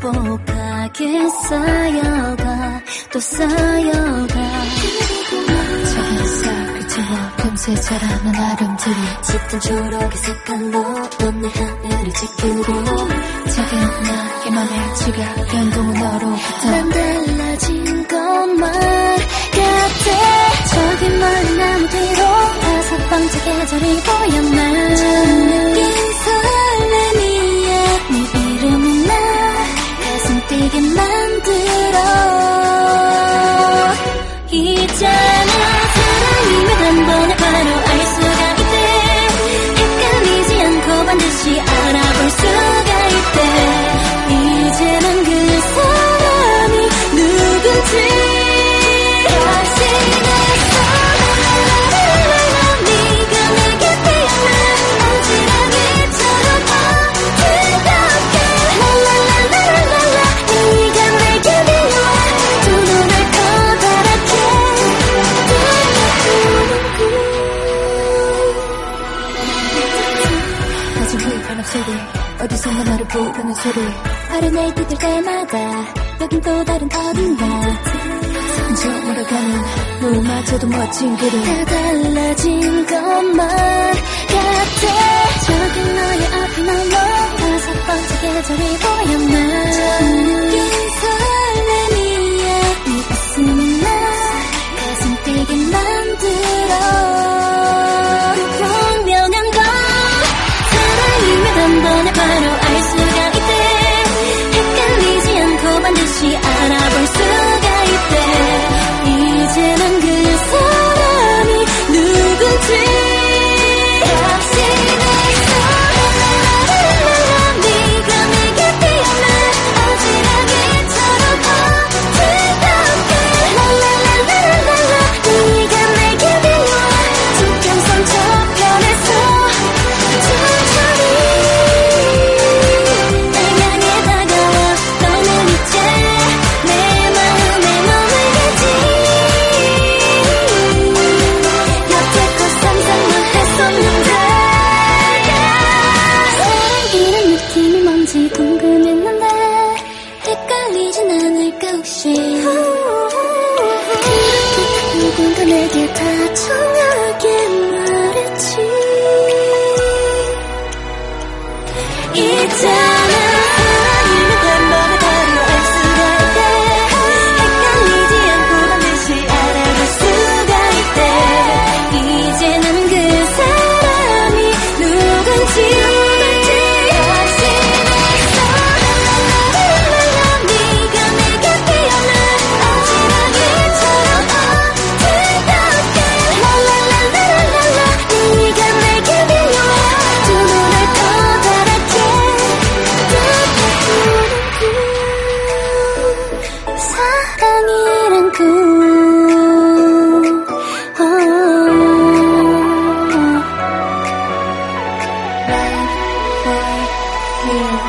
내게 쌓여가 또 쌓여가. 작은 햇살 그치워 금세 자라는 아름들이 짙은 초록의 색깔로 넌내 하늘을 지키고 작은 나의 맘의 지각 변동은 너로부터 난 달라진 것만 같아. 저기 멀리 나무 뒤로 다섯 번째 계절이 보였나 않고 아주 휘파람 소리 어디선가 나를 부르는 소리 하루 날 뛰들 때마다 여긴 또 다른 어딘가? 저물어 가는 노마저도 멋진 그림 다 달라진 것만 같아. 저기 너의 느낌이 뭔지 궁금했는데 헷갈리진 않을까 혹시? 누군가 내게 다 정확히 말했지. 이제 Yeah.